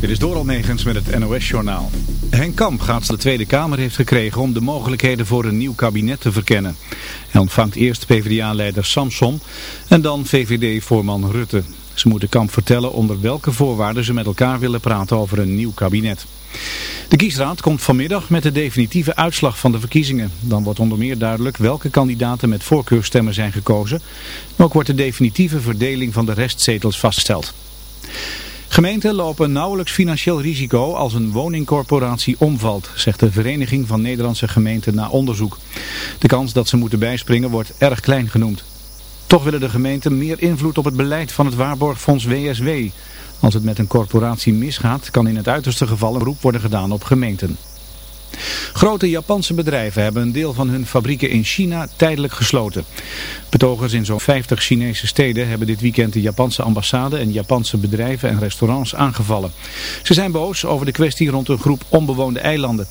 Dit is Doral Negens met het NOS-journaal. Henk Kamp gaat de Tweede Kamer heeft gekregen om de mogelijkheden voor een nieuw kabinet te verkennen. Hij ontvangt eerst PvdA-leider Samson en dan VVD-voorman Rutte. Ze moeten Kamp vertellen onder welke voorwaarden ze met elkaar willen praten over een nieuw kabinet. De kiesraad komt vanmiddag met de definitieve uitslag van de verkiezingen. Dan wordt onder meer duidelijk welke kandidaten met voorkeurstemmen zijn gekozen. Ook wordt de definitieve verdeling van de restzetels vastgesteld. Gemeenten lopen nauwelijks financieel risico als een woningcorporatie omvalt, zegt de Vereniging van Nederlandse Gemeenten na onderzoek. De kans dat ze moeten bijspringen wordt erg klein genoemd. Toch willen de gemeenten meer invloed op het beleid van het waarborgfonds WSW. Als het met een corporatie misgaat, kan in het uiterste geval een beroep worden gedaan op gemeenten. Grote Japanse bedrijven hebben een deel van hun fabrieken in China tijdelijk gesloten. Betogers in zo'n 50 Chinese steden hebben dit weekend de Japanse ambassade en Japanse bedrijven en restaurants aangevallen. Ze zijn boos over de kwestie rond een groep onbewoonde eilanden.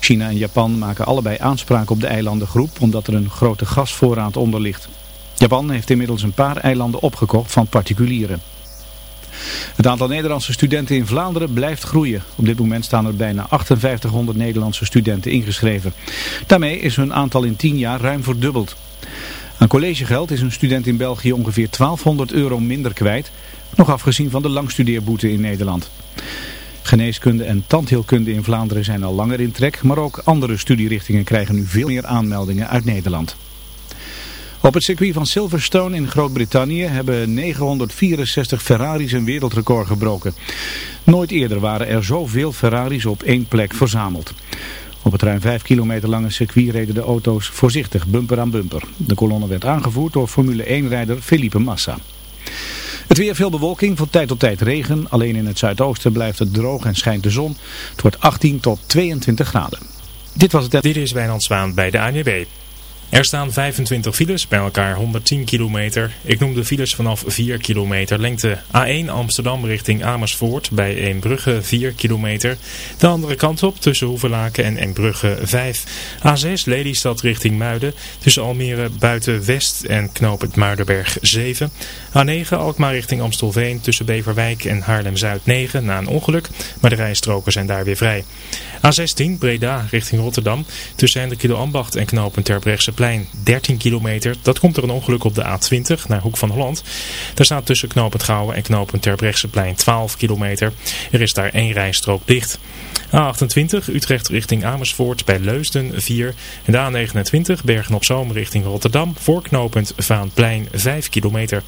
China en Japan maken allebei aanspraak op de eilandengroep omdat er een grote gasvoorraad onder ligt. Japan heeft inmiddels een paar eilanden opgekocht van particulieren. Het aantal Nederlandse studenten in Vlaanderen blijft groeien. Op dit moment staan er bijna 5800 Nederlandse studenten ingeschreven. Daarmee is hun aantal in 10 jaar ruim verdubbeld. Aan collegegeld is een student in België ongeveer 1200 euro minder kwijt, nog afgezien van de langstudeerboete in Nederland. Geneeskunde en tandheelkunde in Vlaanderen zijn al langer in trek, maar ook andere studierichtingen krijgen nu veel meer aanmeldingen uit Nederland. Op het circuit van Silverstone in Groot-Brittannië hebben 964 Ferraris een wereldrecord gebroken. Nooit eerder waren er zoveel Ferraris op één plek verzameld. Op het ruim 5 kilometer lange circuit reden de auto's voorzichtig bumper aan bumper. De kolonne werd aangevoerd door Formule 1-rijder Felipe Massa. Het weer veel bewolking, van tijd tot tijd regen. Alleen in het zuidoosten blijft het droog en schijnt de zon. Het wordt 18 tot 22 graden. Dit was het... Dit is Wijnand Zwaan bij de ANWB. Er staan 25 files, bij elkaar 110 kilometer. Ik noem de files vanaf 4 kilometer lengte. A1 Amsterdam richting Amersfoort bij Eembrugge 4 kilometer. De andere kant op tussen Hoevelaken en Eembrugge 5. A6 Lelystad richting Muiden tussen Almere buiten West en knooppunt Muidenberg 7. A9 Alkmaar richting Amstelveen tussen Beverwijk en Haarlem-Zuid 9 na een ongeluk. Maar de rijstroken zijn daar weer vrij. A16 Breda richting Rotterdam tussen Hendrik Ambacht en knooppunt Terbrechtseplein 13 kilometer. Dat komt er een ongeluk op de A20 naar Hoek van Holland. Daar staat tussen knooppunt Gouwen en knooppunt Terbrechtseplein 12 kilometer. Er is daar één rijstrook dicht. A28 Utrecht richting Amersfoort bij Leusden 4. En de A29 Bergen op Zoom richting Rotterdam voor knooppunt Vaanplein 5 kilometer.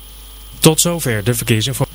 Tot zover de verkeersinformatie.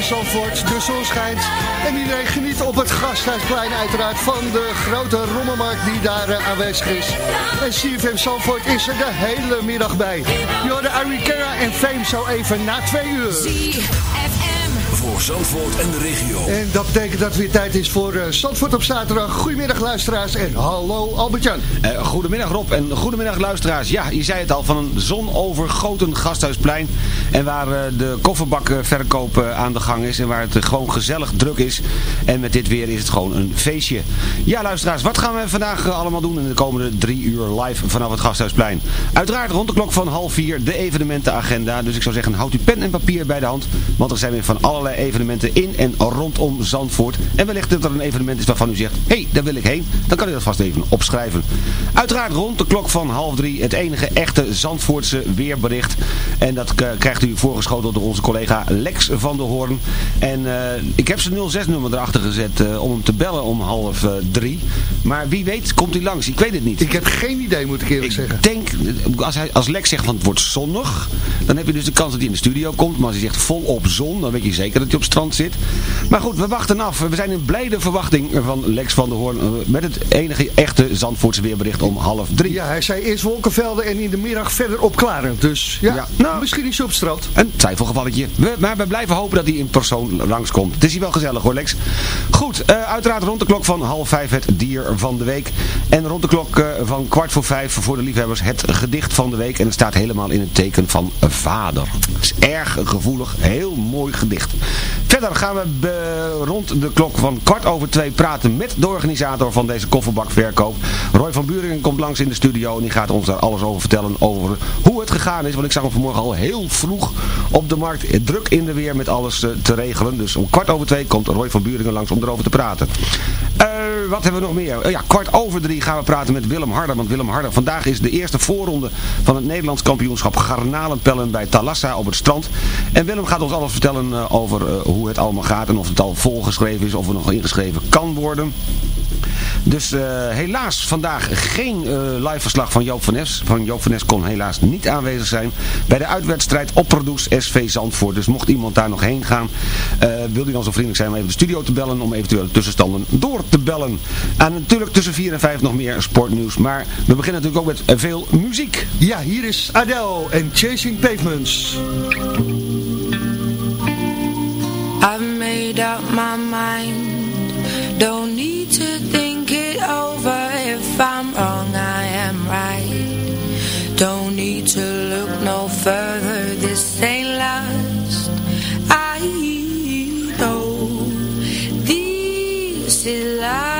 In Zandvoort. De zon schijnt en iedereen geniet op het Gasthuisplein uiteraard van de grote rommelmarkt die daar uh, aanwezig is. En CFM Zandvoort is er de hele middag bij. Jorde Arikera en Fame zo even na twee uur. Voor Zandvoort en de regio. En dat betekent dat het weer tijd is voor uh, Zandvoort op zaterdag. Goedemiddag luisteraars en hallo Albert-Jan. Uh, goedemiddag Rob en goedemiddag luisteraars. Ja, je zei het al, van een zonovergoten gasthuisplein. En waar uh, de kofferbakverkoop aan de gang is. En waar het gewoon gezellig druk is. En met dit weer is het gewoon een feestje. Ja luisteraars, wat gaan we vandaag allemaal doen in de komende drie uur live vanaf het gasthuisplein? Uiteraard rond de klok van half vier de evenementenagenda. Dus ik zou zeggen, houd uw pen en papier bij de hand. Want er zijn weer van allerlei evenementen in en rondom Zandvoort. En wellicht dat er een evenement is waarvan u zegt, hé, hey, daar wil ik heen. Dan kan u dat vast even opschrijven. Uiteraard rond de klok van half drie het enige echte Zandvoortse weerbericht. En dat krijgt u voorgeschoteld door onze collega Lex van der Hoorn. En uh, ik heb zijn 06-nummer erachter gezet uh, om hem te bellen om half uh, drie. Maar wie weet komt hij langs. Ik weet het niet. Ik heb geen idee, moet ik eerlijk ik zeggen. Ik denk, als, hij, als Lex zegt van het wordt zonnig, dan heb je dus de kans dat hij in de studio komt. Maar als hij zegt volop zon, dan weet je zeker dat hij op strand zit. Maar goed, we wachten af. We zijn in blijde verwachting van Lex van der Hoorn met het enige echte Zandvoortse weerbericht om half drie. Ja, hij zei eerst wolkenvelden en in de middag verder opklaren. Dus ja, ja nou, misschien is hij op Een twijfelgevalletje. Maar we blijven hopen dat hij in persoon langskomt. Het is hier wel gezellig hoor Lex. Goed, uh, uiteraard rond de klok van half vijf het dier van de week. En rond de klok uh, van kwart voor vijf voor de liefhebbers het gedicht van de week. En het staat helemaal in het teken van vader. Het is erg gevoelig, heel mooi gedicht. Verder gaan we rond de klok van kwart over twee praten met de organisator van deze kofferbakverkoop. Roy van Buringen komt langs in de studio en die gaat ons daar alles over vertellen over hoe het gegaan is. Want ik zag hem vanmorgen al heel vroeg op de markt druk in de weer met alles uh, te regelen. Dus om kwart over twee komt Roy van Buringen langs om erover te praten. Uh, wat hebben we nog meer? Ja, kwart over drie gaan we praten met Willem Harder. Want Willem Harder, vandaag is de eerste voorronde van het Nederlands kampioenschap garnalenpellen bij Talassa op het strand. En Willem gaat ons alles vertellen over hoe het allemaal gaat en of het al volgeschreven is of er nog ingeschreven kan worden. Dus helaas vandaag geen uh, live verslag van Joop van Nes. Van Joop van Nes kon helaas niet aanwezig zijn bij de uitwedstrijd op Produce SV Zandvoort. Dus mocht iemand daar nog heen gaan, uh, wil hij dan zo vriendelijk zijn om even de studio te bellen om eventuele tussenstanden door te bellen. En natuurlijk tussen 4 en 5 nog meer sportnieuws. Maar we beginnen natuurlijk ook met veel muziek. Ja, hier is Adele en Chasing Pavements. I've made up my mind Don't need to think it over If I'm wrong, I am right Don't need to look no further This is life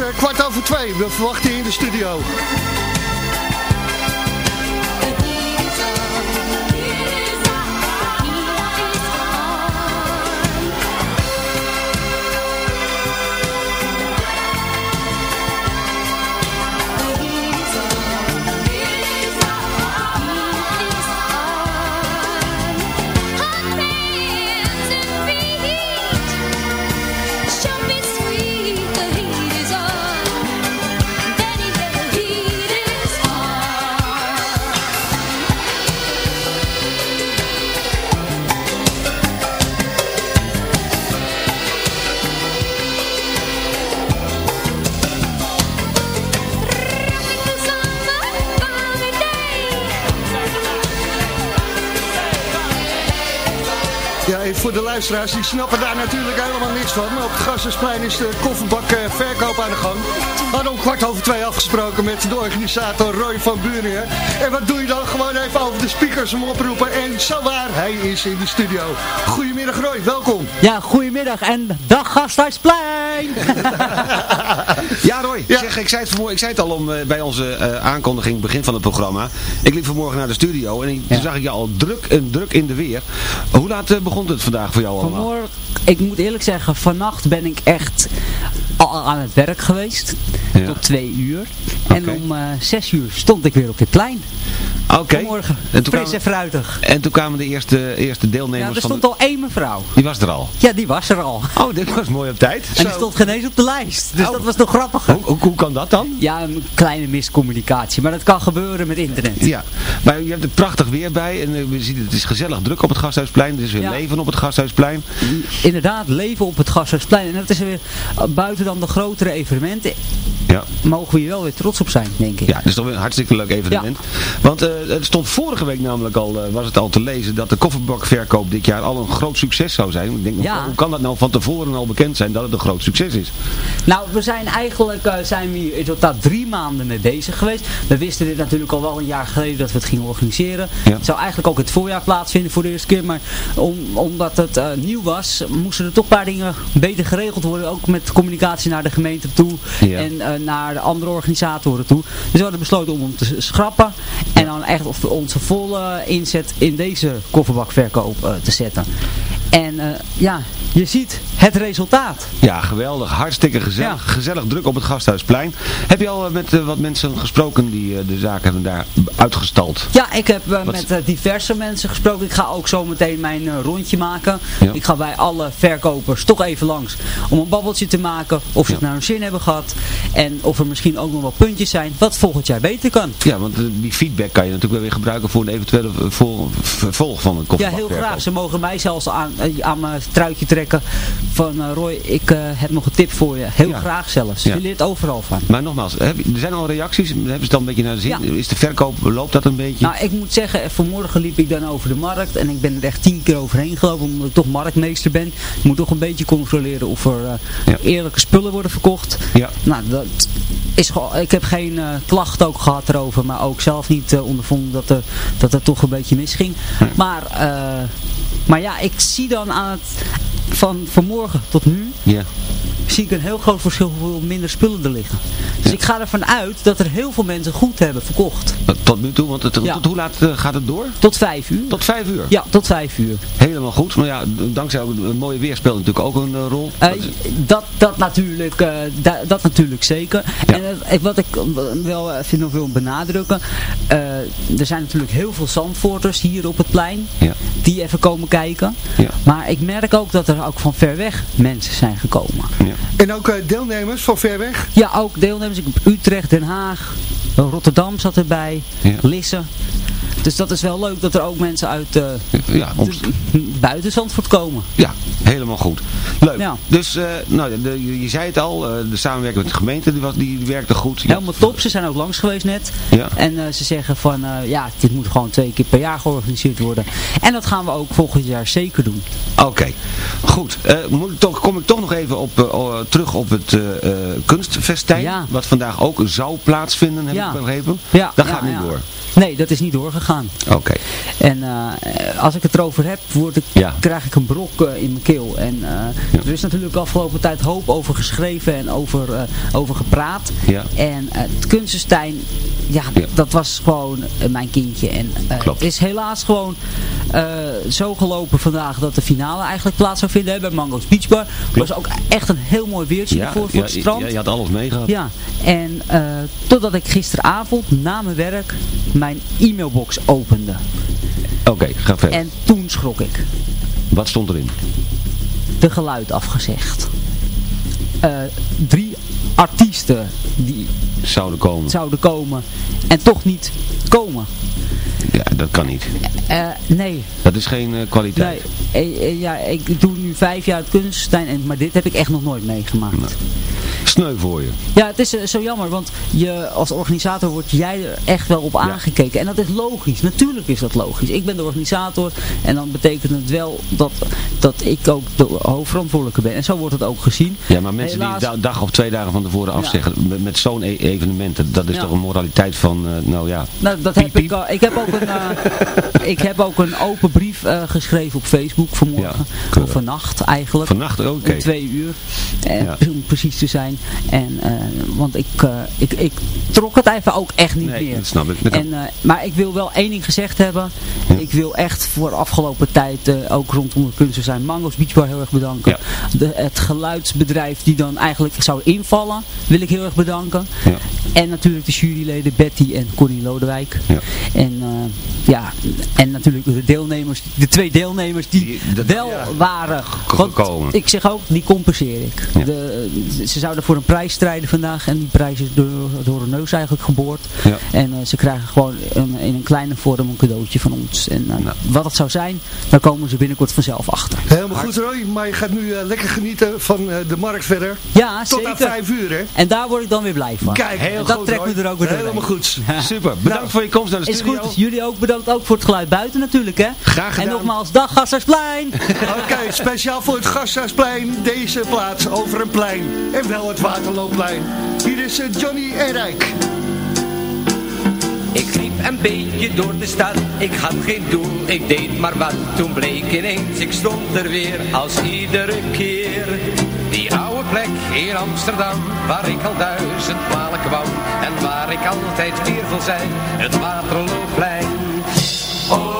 eh, kwart over twee. We verwachten je in de studio. Luisteraars, die snappen daar natuurlijk helemaal niks van. Maar op het Gassersplein is de kofferbak eh, verkoop aan de gang. We hadden om kwart over twee afgesproken met de organisator Roy van Buringen. En wat doe je dan? Gewoon even over de speakers hem oproepen. En zo waar, hij is in de studio. Goedemiddag Roy, welkom. Ja, goedemiddag en dag Gasthuisplein! Ja Roy, Zeg, ik, zei het vanmorgen, ik zei het al om, eh, bij onze eh, aankondiging, begin van het programma. Ik liep vanmorgen naar de studio en ik- toen zag ik je al druk en druk in de weer. Hoe laat eh, begon het vandaag voor jou allemaal? Vanmorgen, ik moet eerlijk zeggen, vannacht ben ik echt al, aan het werk geweest. Ja. Tot twee uur. En om eh, zes uur stond ik weer op dit plein. Oké. Vanmorgen. En toen Fris kwamen- en fruitig. En toen kwamen de eerste, eerste Ja, deelnemers er van... stond al één mevrouw. Die was er al. Ja, die was er al. Oh, dit was mooi op tijd. En die stond geen eens op de lijst. Dus Oh. dat was nog grappiger. Hoe, hoe, hoe kan dat dan? Ja, een kleine miscommunicatie. Maar dat kan gebeuren met internet. Ja, maar je hebt er prachtig weer bij en eh, we zien het is gezellig druk op het Gasthuisplein. Er is weer Ja. leven op het Gasthuisplein. Inderdaad, leven op het Gasthuisplein. En dat is weer eh, buiten dan de grotere evenementen. Ja. Mogen we hier wel weer trots op zijn, denk ik. Ja, dat is toch weer een hartstikke leuk evenement. Want eh, het stond vorige week namelijk al, eh, was het al te lezen, dat de kofferbakverkoop dit jaar al een groot succes zou zijn. Ik denk, Ja. hoe kan dat nou van tevoren al bekend zijn dat het een groot succes is? Nou, we zijn eigenlijk eh, zijn we in totaal drie maanden mee bezig geweest. We wisten dit natuurlijk al wel een jaar geleden dat we het gingen organiseren. Ja. Het zou eigenlijk ook het voorjaar plaatsvinden voor de eerste keer. Maar om, omdat het eh, nieuw was, moesten er toch een paar dingen beter geregeld worden. Ook met communicatie naar de gemeente toe Ja. en eh, naar de andere organisatoren toe. Dus we hadden besloten om hem te schrappen. En dan echt onze volle inzet in deze kofferbakverkoop eh, te zetten. En eh, ja, je ziet het resultaat. Ja, geweldig. Hartstikke gezellig. Gezellig druk op het Gasthuisplein. Heb je al eh, met eh, wat mensen gesproken die eh, de zaak hebben daar uitgestald? Ja, ik heb met diverse mensen gesproken. Ik ga ook zo meteen mijn rondje maken. Ja. Ik ga bij alle verkopers toch even langs om een babbeltje te maken. Of ze het Ja. naar hun zin hebben gehad. En of er misschien ook nog wat puntjes zijn wat volgend jaar beter kan. Ja, want die feedback kan je natuurlijk wel weer gebruiken voor een eventuele vol- vervolg van het Ja, kofferbakverkoop. heel graag. Ze mogen mij zelfs aan, aan mijn truitje trekken. Van eh, Roy, ik eh, heb nog een tip voor je. Heel Ja. graag zelfs. Ja. Je leert overal van. Maar nogmaals, heb er zijn al reacties? Hebben ze het al een beetje naar de zin? Ja. Is de verkoop, loopt dat een beetje? Nou, ik moet zeggen, vanmorgen liep ik dan over de markt en ik ben er echt tien keer overheen gelopen omdat ik toch marktmeester ben. Ik moet toch een beetje controleren of er eh, eerlijke spullen worden verkocht. Ja. Nou, dat is gewoon, ik heb geen klacht ook gehad erover, maar ook zelf niet ondervonden dat er, dat er toch een beetje misging. Maar, maar ja, ik zie dan aan het, van vanmorgen tot nu, Ja. Zie ik een heel groot verschil hoeveel minder spullen er liggen. Dus ik ga ervan uit dat er heel veel mensen goed hebben verkocht. Tot nu toe, want het, Ja. tot hoe laat eh, gaat het door? Tot vijf uur. Tot vijf uur? Ja, tot vijf uur. Helemaal goed. Maar ja, dankzij een mooie weer speelt natuurlijk ook een eh, rol. Eh, Dat is- dat, dat, natuurlijk, da- dat natuurlijk zeker. Ja. En wat ik wel even nog wil benadrukken. er zijn natuurlijk heel veel Zandvoorters hier op het plein. Ja. Die even komen kijken. Ja. Maar ik merk ook dat er ook van ver weg mensen zijn gekomen. Ja. En ook eh, deelnemers van ver weg. Ja, ook deelnemers. Utrecht, Den Haag, Rotterdam zat erbij. Ja. Lisse. Dus dat is wel leuk dat er ook mensen uit eh, Ja, buiten Zandvoort komen. ja, helemaal goed. Leuk. Ja. Dus, eh, nou, de, je, zei het al, eh, de samenwerking met de gemeente die, was, die werkte goed. Ja. Helemaal top. Ze zijn ook langs geweest net. Ja. En ze zeggen van, ja, dit moet gewoon twee keer per jaar georganiseerd worden. En dat gaan we ook volgend jaar zeker doen. Oké, goed. Moet ik toch, kom ik toch nog even op, terug op het kunstfestijn. Ja. Wat vandaag ook zou plaatsvinden, heb Ja. ik begrepen. Ja, Dat ja, gaat ja. door. Nee, dat is niet doorgegaan. Oké. En eh, als ik het erover heb, word ik, Ja. krijg ik een brok eh, in mijn keel. En eh, er is natuurlijk afgelopen tijd hoop over geschreven en over, over gepraat. Ja. En het Kunstenstein, ja, dat was gewoon mijn kindje. En Klopt. het is helaas gewoon zo gelopen vandaag dat de finale eigenlijk plaats zou vinden hè, bij Mango's Beach Bar. was ook echt een heel mooi weertje voor ja, het strand. ja, je had alles meegehad. Ja, en totdat ik gisteravond na mijn werk mijn e-mailbox opende. Oké, ga verder. En toen schrok ik. Wat stond erin? De geluid afgezegd. Eh, drie artiesten die Zouden komen. zouden komen en toch niet komen. Ja, dat kan niet. Eh, nee, Dat is geen eh, kwaliteit. nee. Ja, ik doe nu vijf jaar en, maar dit heb ik echt nog nooit meegemaakt. Nee. Sneu voor je. Ja, het is eh, zo jammer, want je, als organisator word jij er echt wel op aangekeken. En dat is logisch, natuurlijk is dat logisch. Ik ben de organisator en dan betekent het wel dat, dat ik ook de hoofdverantwoordelijke ben. En zo wordt het ook gezien. Ja, maar mensen Helaas- die een dag of twee dagen van tevoren afzeggen met, met zo'n e- evenement, dat is Ja. toch een moraliteit van, eh, nou ja. Nou, dat Piep, heb ik, piep. ik, heb ook een, eh, ik heb ook een open brief geschreven op Facebook vanmorgen. Ja, of vannacht eigenlijk. Vannacht, oké. Om twee uur. Eh, Ja. Om precies te zijn. En, eh, want ik, eh, ik, ik trok het even ook echt niet Nee, meer. dat snap ik. Dat En, eh, maar ik wil wel één ding gezegd hebben. Ja. Ik wil echt voor de afgelopen tijd, ook rondom de kunsten zijn, Mango's Beach Bar heel erg bedanken. De, het geluidsbedrijf die dan eigenlijk zou invallen, wil ik heel erg bedanken. Ja. En natuurlijk de juryleden Betty en Connie Lodewijk. En, ja, en natuurlijk de deelnemers, de twee deelnemers die, Die- dat- wel waren. Gekomen. ik zeg ook, die compenseer ik. De, ze zouden voor een prijs strijden vandaag en die prijs is door, door een neus eigenlijk geboord. Ja. En eh, ze krijgen gewoon een, in een kleine vorm een cadeautje van ons. En eh, Nou. wat het zou zijn, daar komen ze binnenkort vanzelf achter. Helemaal goed Roy, maar je gaat nu eh, lekker genieten van eh, de markt verder. Ja, Tot zeker. aan vijf uur hè. En daar word ik dan weer blij van. Kijk, heel dat goed, trekt Roy. me er ook weer. Helemaal goed. Super. Bedankt voor je komst naar de Is studio. goed, jullie ook bedankt ook voor het geluid buiten natuurlijk hè. Graag gedaan. En nogmaals, dag Gassersplein! Oké, speciaal voor het Gasthuisplein, deze plaats over een plein. En wel het Waterloopplein. Hier is eh, Johnny en Rijk. Ik liep een beetje door de stad, ik had geen doel, ik deed maar wat. Toen bleek ineens, ik stond er weer als iedere keer. Die oude plek in Amsterdam, waar ik al duizend malen kwam. En waar ik altijd weer wil zijn, het Waterloopplein. Oh,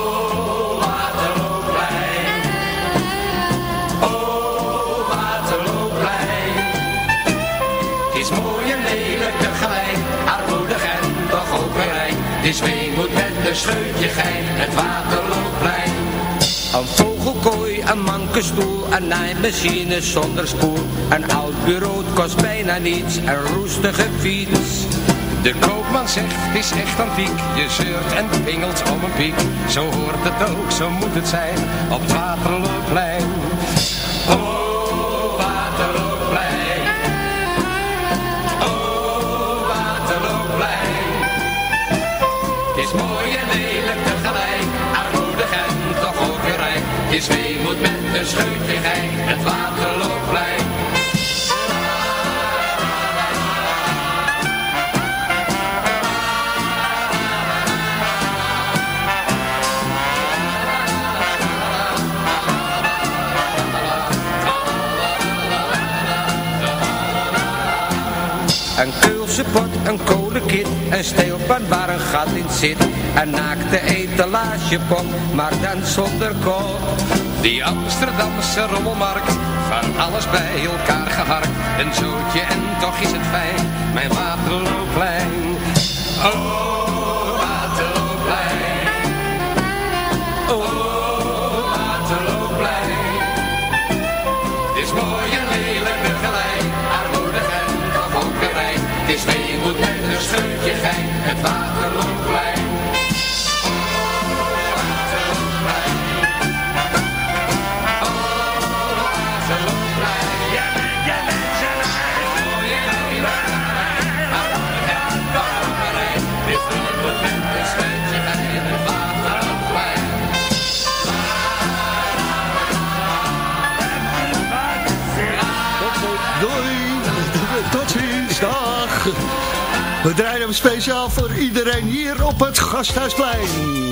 een scheutje gein, het Waterloopplein. Een vogelkooi, een mankenstoel, een naaimachine zonder spoel. Een oud bureau kost bijna niets, een roestige fiets. De koopman zegt, het is echt antiek. Je zeurt en pingelt om een piek. Zo hoort het ook, zo moet het zijn, op het Waterloopplein. Is weemoed met scheutje gein, het Waterloopplein. Een keulse pot, een kolenkit, een steelpan waar een gat in zit. Een naakte etalagepop, maar dan zonder kop. Die Amsterdamse rommelmarkt, van alles bij elkaar geharkt. Een zootje en toch is het fijn, mijn Waterloopplein. Oh, Waterloopplein. Oh, Waterloopplein. Het is mooi en lelijk tegelijk, armoedig en rijk. Het is weemoed met een scheutje gein, We draaien hem speciaal voor iedereen hier op het Gasthuisplein.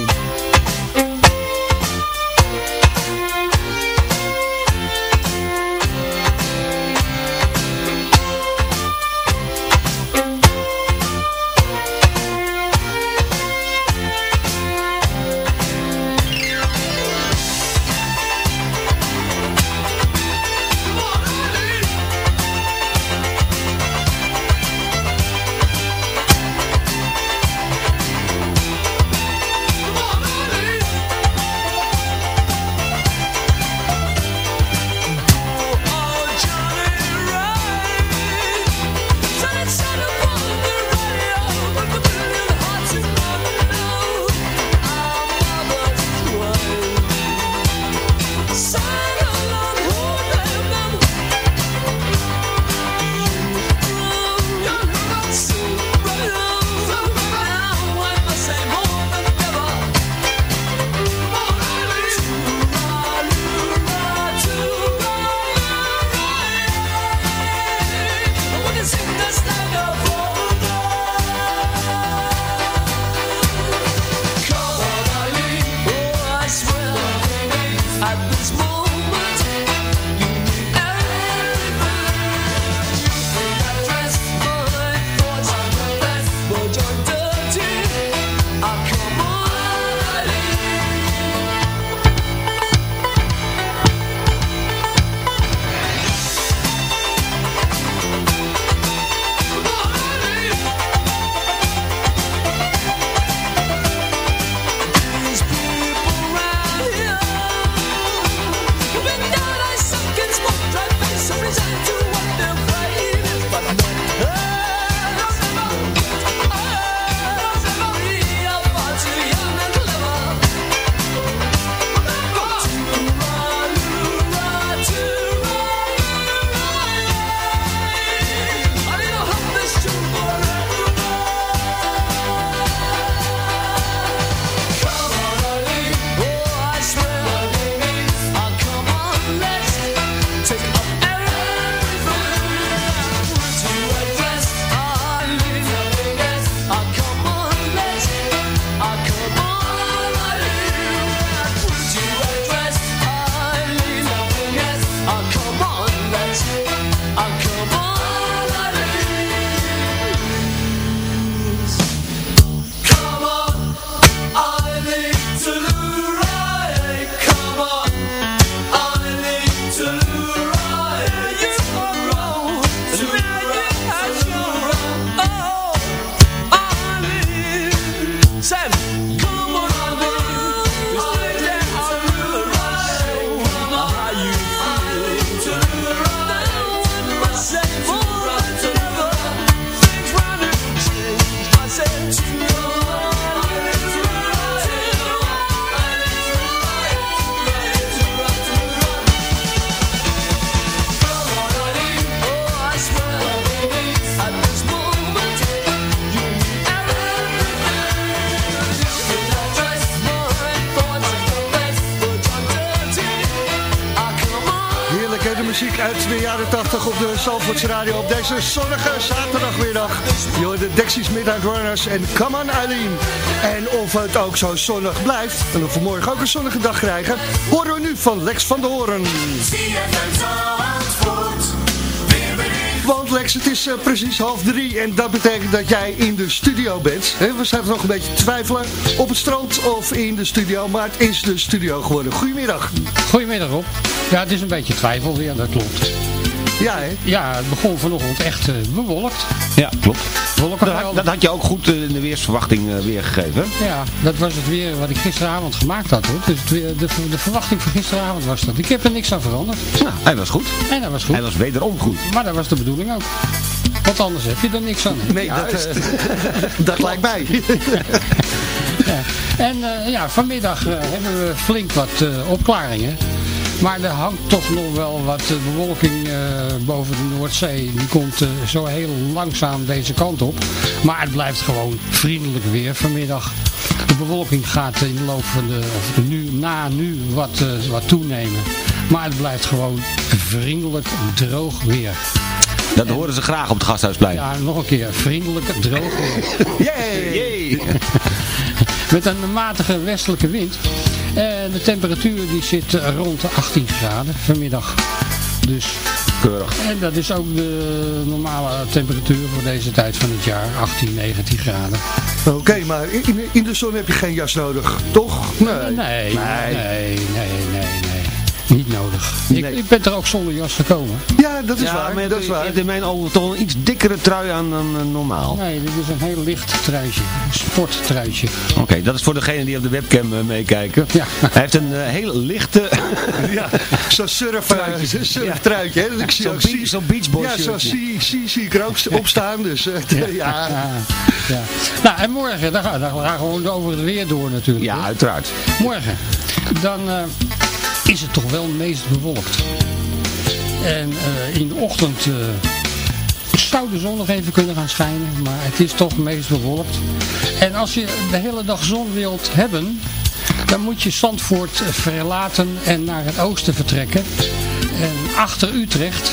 Sam. Zalvoorts Radio op deze zonnige zaterdagmiddag. Je de Dexys Midnight Runners en Come on Eileen. En of het ook zo zonnig blijft, en of we morgen ook een zonnige dag krijgen, horen we nu van Lex van der Hoorn. Want Lex, het is eh, precies half drie en dat betekent dat jij in de studio bent. We zaten nog een beetje twijfelen op het strand of in de studio, maar het is de studio geworden. Goedemiddag. Goedemiddag Rob. Ja, het is een beetje twijfel weer, dat klopt. Ja, hè? Ja, het begon vanochtend echt eh, bewolkt. Ja, klopt. Dat, had- dat had je ook goed eh, in de weersverwachting eh, weergegeven. Ja, dat was het weer wat ik gisteravond gemaakt had hoor. Dus het weer, de, de verwachting van gisteravond was dat. Ik heb er niks aan veranderd. Nou, hij was goed. En dat was goed. Hij was wederom goed. Maar dat was de bedoeling ook. Want anders heb je er niks aan. Nee, dat, eh, dat lijkt mij. Ja. En eh, ja, vanmiddag hebben we flink wat eh, opklaringen. Maar er hangt toch nog wel wat eh, bewolking eh, boven de Noordzee. Die komt eh, zo heel langzaam deze kant op. Maar het blijft gewoon vriendelijk weer vanmiddag. De bewolking gaat in de loop van de, of nu, na nu wat, wat toenemen. Maar het blijft gewoon vriendelijk droog weer. Dat horen ze graag op het Gasthuisplein. Ja, nog een keer. Vriendelijk droog weer. Yay! Met een matige westelijke wind. En de temperatuur die zit eh, rond de 18 graden vanmiddag. Dus, Keurig. en dat is ook de normale temperatuur voor deze tijd van het jaar. 18, 19 graden. Oké, maar in, in de zon heb je geen jas nodig, toch? Nee. Nee, nee, nee, nee, nee. Niet nodig. Ik, Nee. ik ben er ook zonder jas gekomen. Ja, dat is ja, waar. maar dat is je waar. hebt in mijn ogen toch een iets dikkere trui aan dan eh, normaal. Nee, dit is een heel licht truitje. Een sporttruitje. Oké, dat is voor degenen die op de webcam eh, meekijken. Ja. Hij heeft een eh, heel lichte... Ja, zo'n surf, uh, surftruitje. hè. Ik zie Zo'n ook be- zie- zo'n beachboy Ja, zo zie, zie, zie ik er ook op staan. Dus eh, ja. Ja, ja. Nou, en morgen, dan gaan, dan gaan we gewoon over het weer door natuurlijk. Ja, hè. uiteraard. Morgen, dan eh, is het toch wel meest bewolkt. En eh, in de ochtend eh, zou de zon nog even kunnen gaan schijnen, maar het is toch meest bewolkt. En als je de hele dag zon wilt hebben, dan moet je Zandvoort verlaten en naar het oosten vertrekken. En achter Utrecht,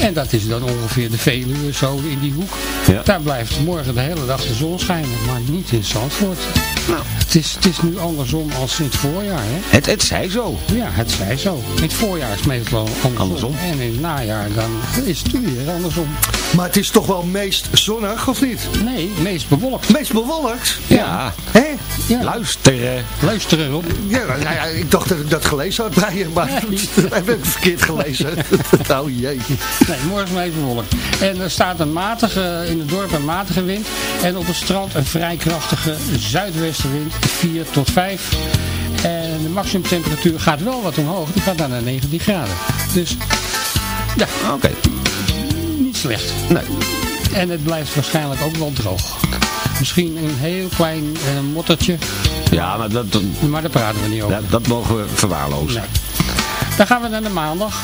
en dat is dan ongeveer de Veluwe, zo in die hoek. Ja. Daar blijft morgen de hele dag de zon schijnen, maar niet in Zandvoort. Nou. Het, is, het is nu andersom als in het voorjaar, hè? Het, het zij zo. Ja, het zij zo. In het voorjaar is het meestal andersom. Andersom. En in het najaar dan is het weer andersom. Maar het is toch wel meest zonnig, of niet? Nee, meest bewolkt. Meest bewolkt? Ja. Hè? Ja. Luisteren. Luister erop. Ja, nou ja, ik dacht dat ik dat gelezen had bij je, maar dat heb ik verkeerd gelezen. oh jee. Nee, morgen is meest bewolkt. En er staat een matige, in het dorp een matige wind. En op het strand een vrij krachtige zuidwestenwind, 4 tot 5. En de maximumtemperatuur gaat wel wat omhoog. Die gaat dan naar 19 graden. Dus, ja, Oké. Slecht. Nee. En het blijft waarschijnlijk ook wel droog. Misschien een heel klein eh, mottertje, Ja, maar dat, dat, maar daar praten we niet over. dat, dat mogen we verwaarlozen. Nee. Dan gaan we naar de maandag.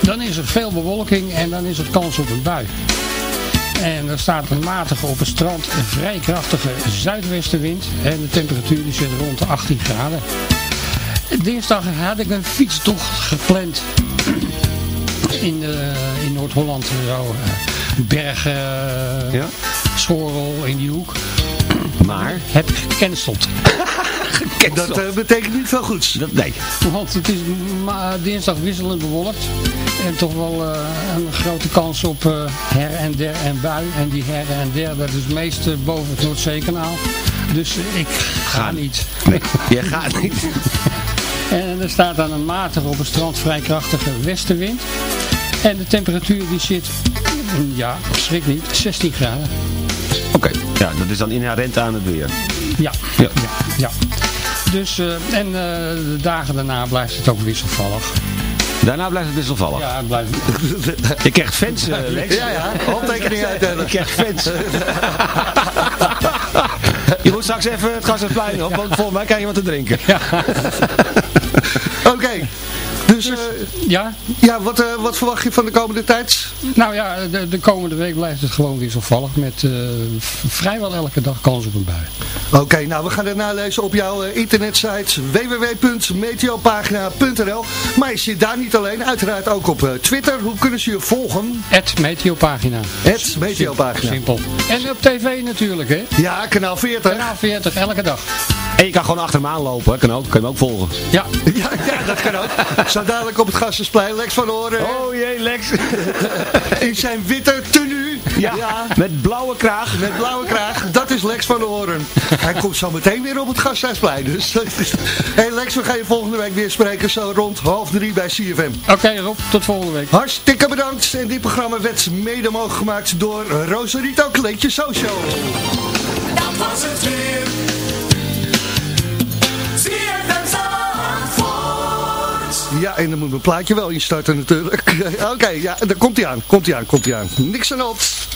Dan is er veel bewolking en dan is er kans op een bui. En er staat een matige op het strand een vrij krachtige zuidwestenwind. En de temperatuur zit rond de 18 graden. Dinsdag had ik een fietstocht gepland in, eh, in Noord-Holland. Zo, eh, Bergen, Ja? Schorrel in die hoek. Maar, Heb ik gecanceld. Dat eh, betekent niet veel goeds. dat, nee. Want het is dinsdag wisselend bewolkt. En toch wel eh, een grote kans op eh, her en der en bui. En die her en der, dat is meest eh, boven het Noordzeekanaal. Dus eh, ik ga Ga niet. Nee, je gaat niet. En er staat dan een matige op het strand vrij krachtige westenwind. En de temperatuur die zit, ja, schrik niet, 16 graden. Oké, ja, dat is dan inherent aan het weer. Ja, Ja. ja, ja. Dus, eh, en eh, de dagen daarna blijft het ook wisselvallig. Daarna blijft het wisselvallig. Ja, het blijft... Je krijgt fans, eh, Lex. Ja, ja, handtekening uitdelen. Je krijgt fans. je moet straks even het Gasthuisplein op, want volgens mij krijg je wat te drinken. Oké. Dus, eh, Ja, ja, wat, eh, wat verwacht je van de komende tijd? nou ja, de, de komende week blijft het gewoon wisselvallig met eh, vrijwel elke dag kans op een bui. Oké, nou we gaan het nalezen op jouw internetsite www.meteopagina.nl Maar je zit daar niet alleen, uiteraard ook op eh, Twitter. Hoe kunnen ze je volgen? Het Meteopagina. Het Meteopagina. Simpel. En op tv natuurlijk, hè? Ja, kanaal 40. Kanaal 40, elke dag. En je kan gewoon achter hem aanlopen, hè. kan ook, kan je hem ook volgen. Ja, Ja, ja, dat kan ook. Zo dadelijk op het Gassersplein, Lex van Oren. Oh jee, Lex. In zijn witte tenue. Ja, met blauwe kraag. Met blauwe kraag, dat is Lex van Hoorn. Hij komt zo meteen weer op het Gasthuisplein. Dus, hey Lex, we gaan je volgende week weer spreken. Zo rond half drie bij CFM. oké Rob, tot volgende week. Hartstikke bedankt. En dit programma werd mede mogelijk gemaakt door Rosarito Kleedje Social. Dat was het weer. Ja, en dan moet mijn plaatje wel instarten natuurlijk. Oké, ja, daar komt hij aan. Komt hij aan, komt hij aan. Niks aan hand.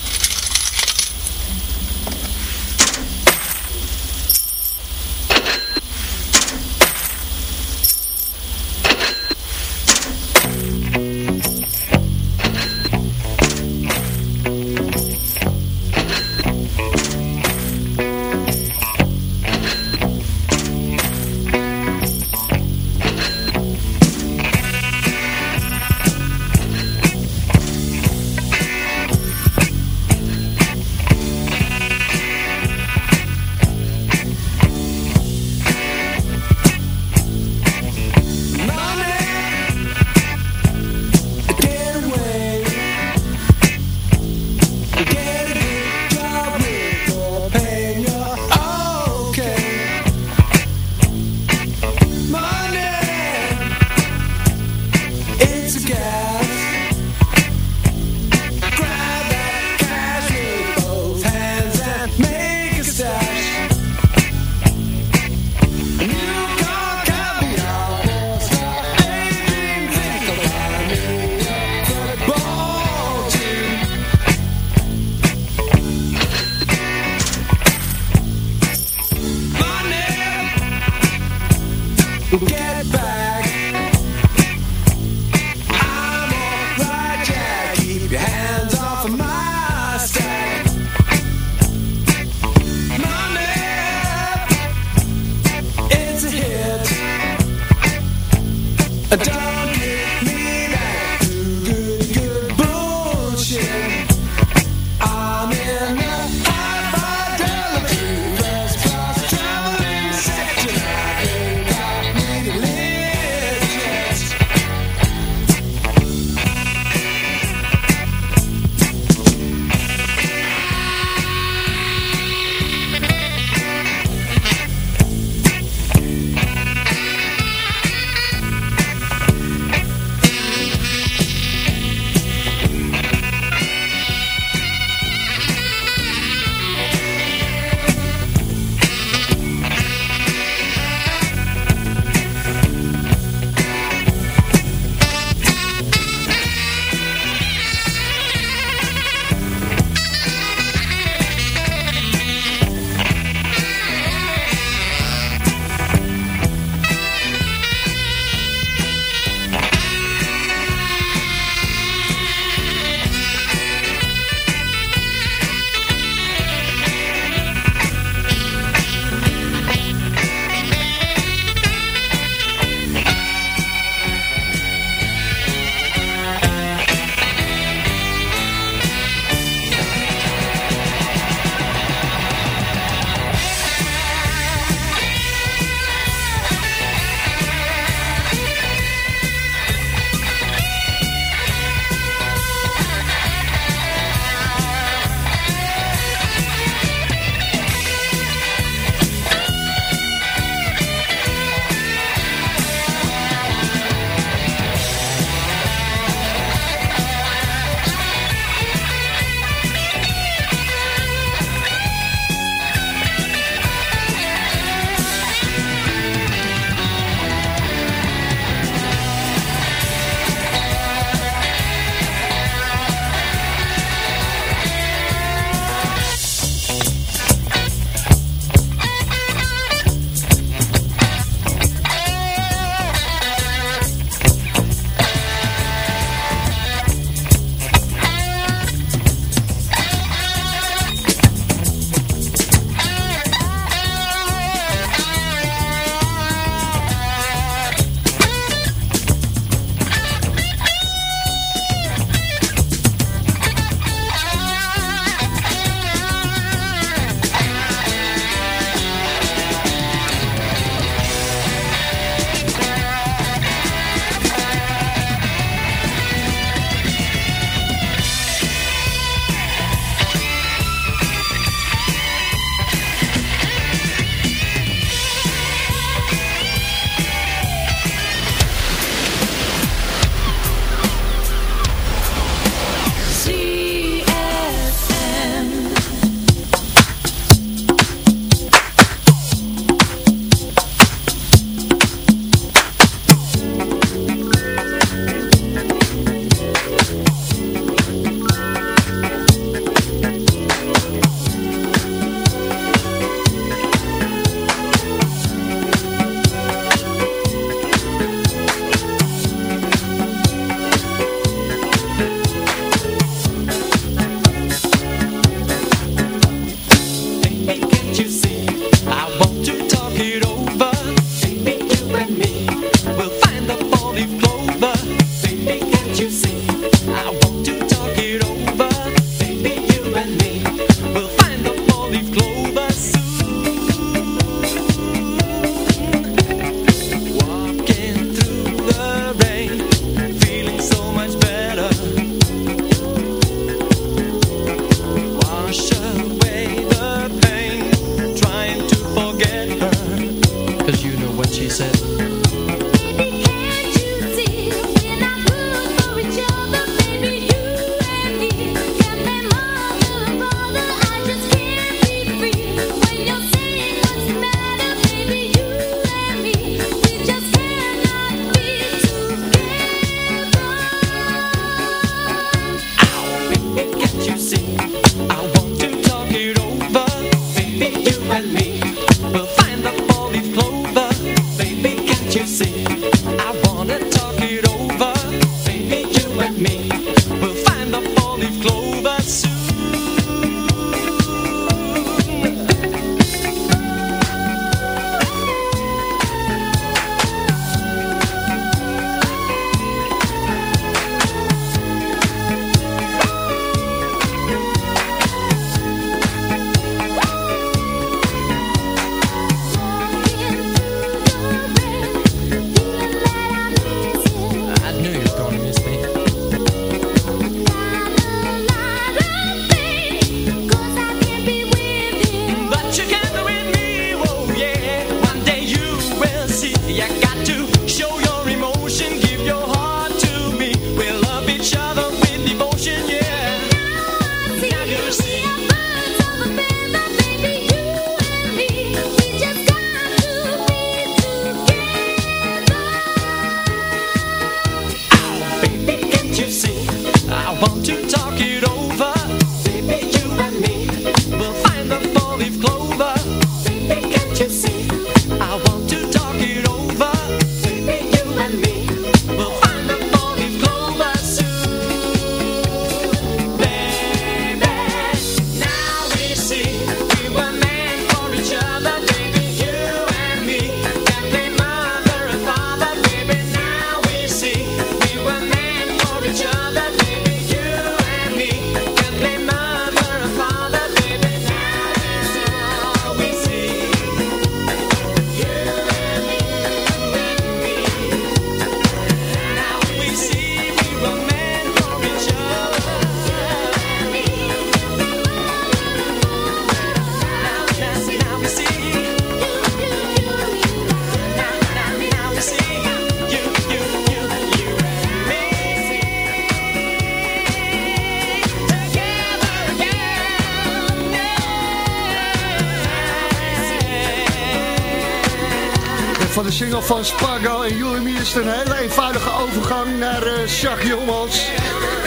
Van de single van Spargo en You and Me is het een hele eenvoudige overgang naar eh Jacques Jongens.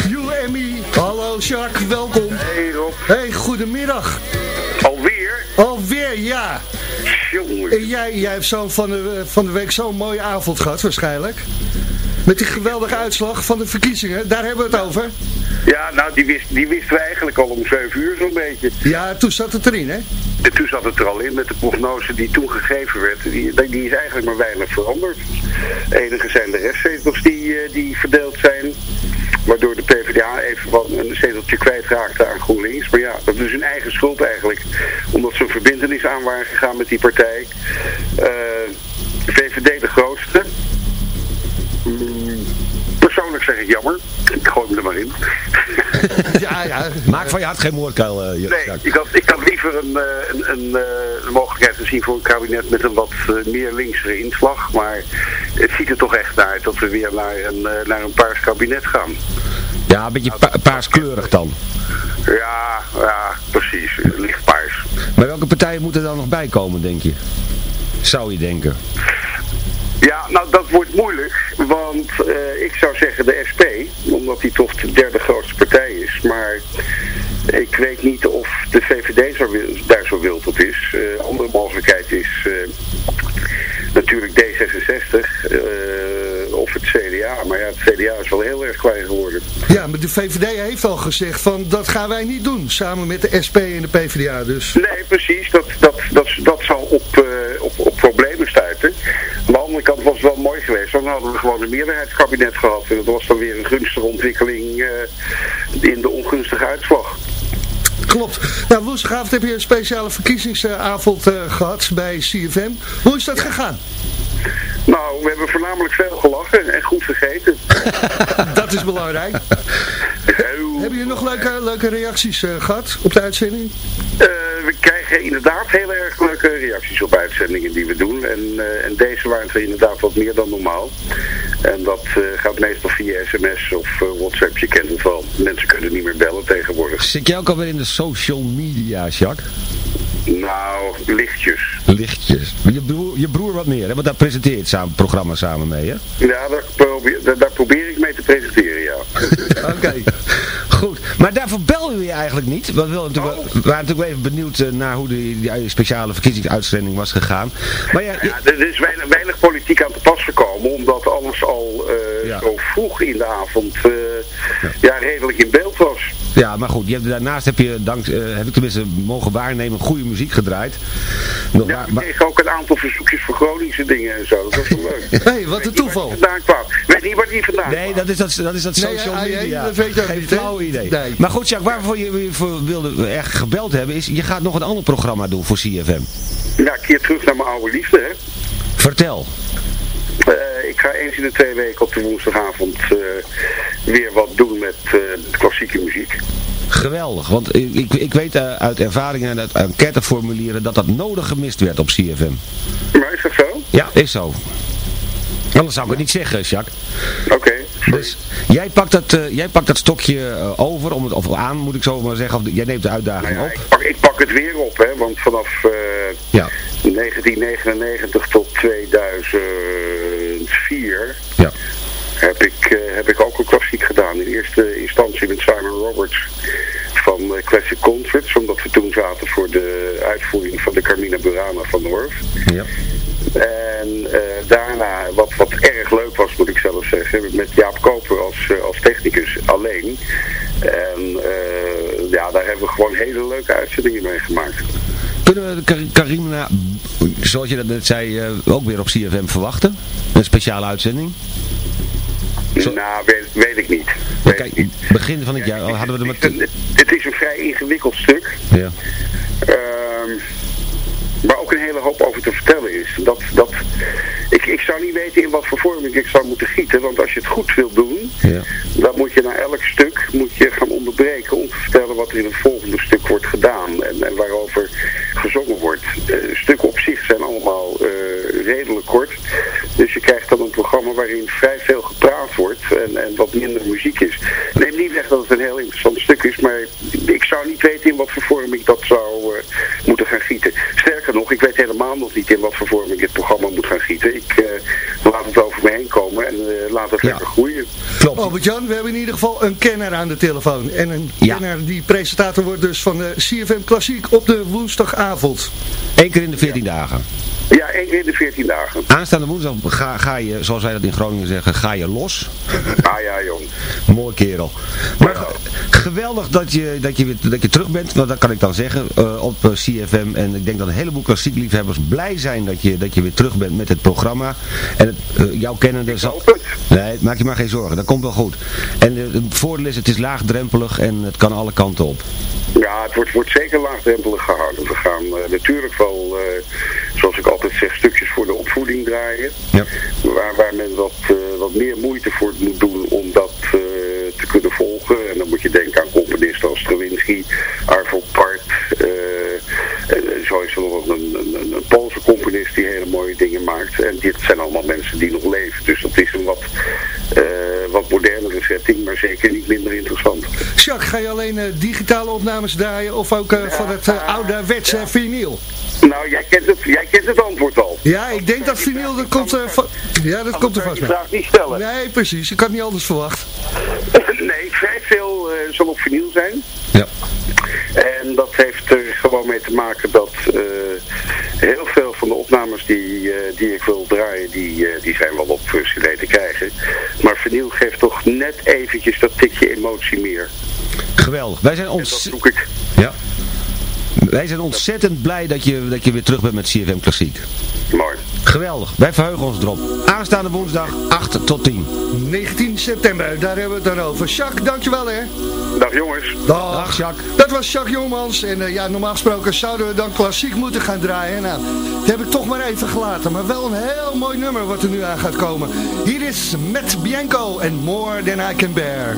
You and Me. Hallo Jacques, welkom. Hey Rob. Hey, goedemiddag. Alweer? Alweer, ja. Jongen. En jij, jij hebt zo van de, van de week zo'n mooie avond gehad waarschijnlijk. Met die geweldige uitslag van de verkiezingen, daar hebben we het over. Ja, nou die, wist, die wisten we eigenlijk al om 7 uur zo'n beetje. Ja, toen zat het erin, hè? En toen zat het er al in met de prognose die toen gegeven werd. Die, die is eigenlijk maar weinig veranderd. Enige zijn de restzetels die, eh, die verdeeld zijn. Waardoor de PvdA even wat een zeteltje kwijtraakte aan GroenLinks. Maar ja, dat is hun eigen schuld eigenlijk. Omdat ze een verbindenis aan waren gegaan met die partij. Eh, VVD de grootste. Zeg ik jammer. Ik gooi hem er maar in. Ja, ja. Maak van je hart geen moordkuil, eh, Nee, ik had, ik had liever een, eh, een, een, eh, een mogelijkheid gezien voor een kabinet met een wat meer linksere inslag. Maar het ziet er toch echt naar uit dat we weer naar een, eh, naar een paars kabinet gaan. Ja, een beetje pa paarskleurig dan. Ja, ja, precies. Licht paars. Maar welke partijen moeten er dan nog bij komen, denk je? Zou je denken. Ja, nou dat wordt moeilijk, want eh, ik zou zeggen de SP, omdat die toch de derde grootste partij is. Maar ik weet niet of de VVD daar zo wild op is. Eh andere mogelijkheid is eh, natuurlijk D66 eh, of het CDA. Maar ja, het CDA is wel heel erg klein geworden. Ja, maar de VVD heeft al gezegd van dat gaan wij niet doen. Samen met de SP en de PvdA dus. Nee, precies. Dat, dat, dat, dat zal op, eh, op, op problemen stuiten. Aan de andere kant was het wel mooi geweest. Dan hadden we gewoon een meerderheidskabinet gehad. En dat was dan weer een gunstige ontwikkeling eh, in de ongunstige uitslag. Klopt. Nou, woensdagavond heb je een speciale verkiezingsavond eh, gehad bij CFM. Hoe is dat gegaan? Nou, we hebben voornamelijk veel gelachen en goed gegeten. Dat is belangrijk. Hebben jullie nog leuke, leuke reacties eh, gehad op de uitzending? Eh, we krijgen inderdaad heel erg leuke reacties op uitzendingen die we doen. En, eh, en deze waren er inderdaad wat meer dan normaal. En dat eh, gaat meestal via sms of eh, whatsapp, je kent het wel. Mensen kunnen niet meer bellen tegenwoordig. Zit jij ook alweer in de social media, Jacques? Nou, lichtjes. Lichtjes. Je broer, je broer wat meer, hè? Want daar presenteert het samen, programma samen mee, hè? Ja, daar probeer, daar, daar probeer ik mee te presenteren, ja. Oké. Goed. Maar daarvoor belden we je eigenlijk niet. We, wilden natuurlijk, we waren natuurlijk even benieuwd eh, naar hoe die, die speciale verkiezingsuitzending was gegaan. Maar ja, Ja, er is weinig, weinig politiek aan te pas gekomen, omdat alles al eh, zo vroeg in de avond eh, ja. redelijk in beeld was. Ja, maar goed, je hebt, daarnaast heb je, dank, eh, heb ik tenminste mogen waarnemen, goede muziek gedraaid. Nog Ja, ik kreeg ook een aantal verzoekjes voor Groningse dingen en zo. Dat was wel leuk. Hé, hey, wat een toeval. vandaan kwam. Ik weet niet waar die vandaan Nee, dat is dat, dat, is dat Nee, social ja, media. dat weet je ook Geen niet, flauw idee. Nee. Maar goed, Jacques, waarvoor je, je voor wilde erg gebeld hebben is, je gaat nog een ander programma doen voor CFM. Ja, keer terug naar mijn oude liefde, hè. Vertel. Eh, ik ga eens in de twee weken op de woensdagavond eh, weer wat doen met eh, klassieke muziek. Geweldig, want ik, ik, ik weet eh, uit ervaringen en uit enquêteformulieren dat dat nodig gemist werd op CFM. Maar is dat zo? Ja, is zo. Anders zou ik het niet zeggen, Jacques. Oké. Dus jij pakt dat, eh, jij pakt dat stokje eh, over, om het, of aan moet ik zo maar zeggen, of jij neemt de uitdaging op. Ik pak, ik pak het weer op, hè, want vanaf eh, Ja. 1999 tot 2004 Ja. heb, ik, eh, heb ik ook een klassiek gedaan. In eerste instantie met Simon Roberts van eh, Classic Concerts, omdat we toen zaten voor de uitvoering van de Carmina Burana van North. Ja. En eh, daarna, wat, wat erg leuk was moet ik zelf zeggen, met Jaap Koper als, als technicus alleen. En ja, daar hebben we gewoon hele leuke uitzendingen mee gemaakt. Kunnen we Kar- Karimna, zoals je dat net zei, eh, ook weer op CFM verwachten? Een speciale uitzending? Nou, weet, weet ik niet. Kijk, begin van het jaar hadden we er met... Het, het is een vrij ingewikkeld stuk. Ja. Ehm, waar ook een hele hoop over te vertellen is. Dat, dat, ik, ik zou niet weten in wat voor vorming ik zou moeten gieten. Want als je het goed wilt doen, Ja. dan moet je na elk stuk moet je gaan onderbreken om te vertellen wat er in het volgende stuk wordt gedaan. En, en waarover gezongen wordt. Eh, stukken op zich zijn allemaal eh, redelijk kort. Dus je krijgt dan een programma waarin vrij veel gepraat wordt en, en wat minder muziek is. Neem niet weg dat het een heel interessant stuk is, maar ik zou niet weten in wat voor vorm ik dat zou eh, moeten gaan gieten. Sterker nog, ik weet helemaal nog niet in wat voor vorm ik het programma moet gaan gieten. Ik laat het over me heen komen en laat het lekker groeien. Klopt. Albert-Jan, we hebben in ieder geval een kenner aan de telefoon. En een Ja. kenner die presentator wordt dus van de CFM Klassiek op de woensdagavond. Eén keer in de 14 dagen. Ja, één keer in de 14 dagen. Aanstaande woensdag ga, ga je, zoals wij dat in Groningen zeggen, ga je los. Ah ja, jong. Mooi kerel. Maar ge- geweldig dat je, dat, je weer, dat je terug bent, want dat kan ik dan zeggen, eh, op eh, CFM. En ik denk dat een heleboel klassiekliefhebbers blij zijn dat je, dat je weer terug bent met het programma. En het, eh, jouw kennende zal... Nee, maak je maar geen zorgen, dat komt wel goed. En het voordeel is, het is laagdrempelig en het kan alle kanten op. Ja, het wordt, wordt zeker laagdrempelig gehouden. We gaan natuurlijk wel, zoals ik altijd zeg, stukjes voor de opvoeding draaien. Ja. Waar, waar men wat, wat meer moeite voor moet doen om dat eh, te kunnen volgen. En dan moet je denken aan componisten als Stravinsky, Arvo Part. eh, en zo is er nog een, een, een, Poolse componist die hele mooie dingen maakt. En dit zijn allemaal mensen die nog leven. Dus dat is een wat, eh, wat modernere setting, maar zeker niet minder interessant. Jacques, ga je alleen eh, digitale opnames draaien of ook eh, van het ouderwetse vinyl? Nou, jij kent, het, jij kent het antwoord al. Ja, ik denk dat vinyl, dat komt, eh, ja, dat komt er vast bij. vraag niet stellen. Nee, precies. Ik had niet anders verwacht. nee, vrij veel eh, zal op vinyl zijn. Ja. En dat heeft er gewoon mee te maken dat eh, heel veel van de opnames die, die ik wil draaien, die, die zijn wel op cd te krijgen. Maar vinyl geeft toch net eventjes dat tikje emotie meer. Geweldig. Wij zijn, En dat zoek ik. ja. Wij zijn ontzettend blij dat je, dat je weer terug bent met CFM Klassiek. Mooi. Geweldig. Wij verheugen ons erop. Aanstaande woensdag 8 tot 10. 19 september, daar hebben we het dan over. Jacques, dankjewel hè. Dag jongens. Dag. Dag Jacques. Dat was Jacques Jongmans. En eh, ja, normaal gesproken zouden we dan klassiek moeten gaan draaien. Nou, dat heb ik toch maar even gelaten. Maar wel een heel mooi nummer wat er nu aan gaat komen. Hier is Matt Bianco en More Than I Can Bear.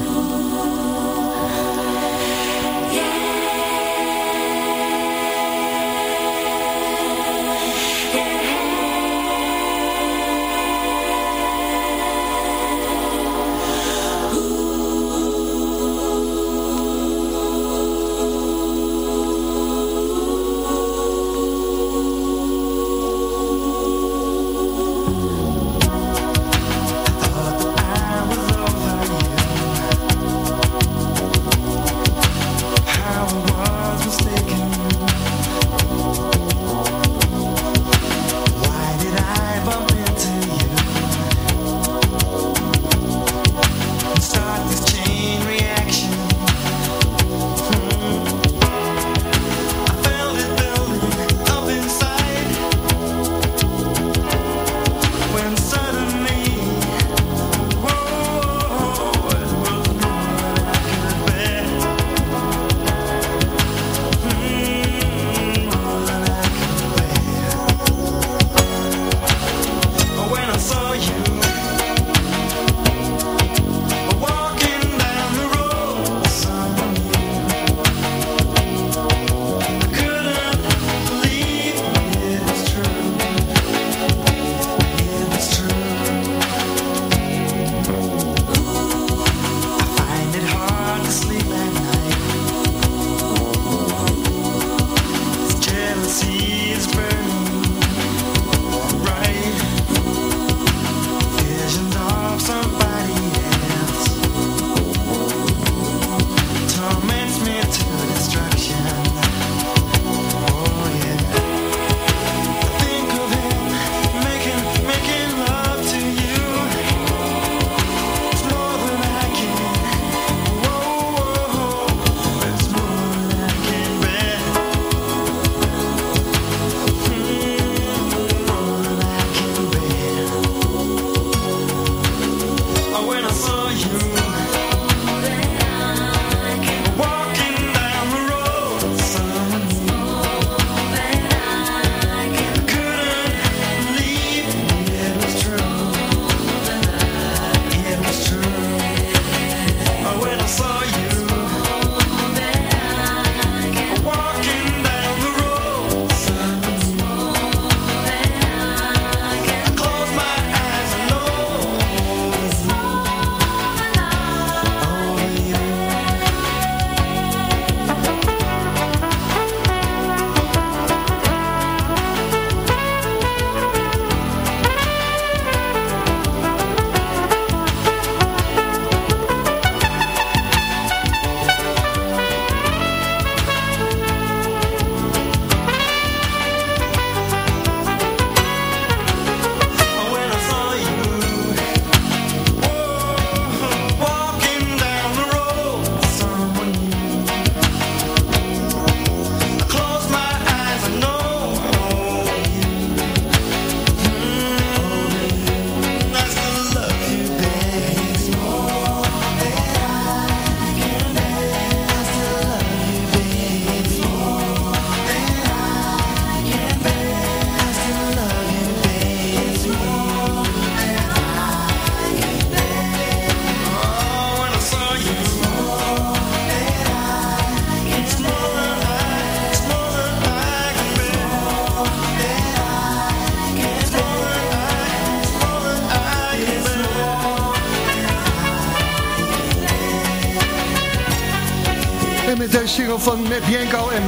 Van Matt Bianco en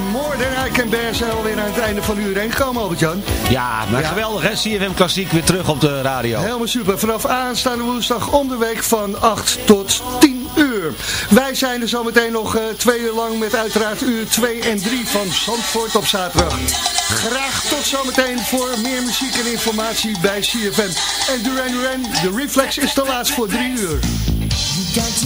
I Can Bear zijn alweer aan het einde van de uur heen gekomen, Albert-Jan. Ja, maar Ja. geweldig hè, CFM Klassiek weer terug op de radio. Helemaal super. Vanaf aanstaande woensdag om de week van 8 tot 10 uur. Wij zijn er zometeen nog eh, twee uur lang met uiteraard uur 2 en 3 van Zandvoort op zaterdag. Graag tot zometeen voor meer muziek en informatie bij CFM. En Duran Duran, de Reflex is de laatst voor 3 uur. Got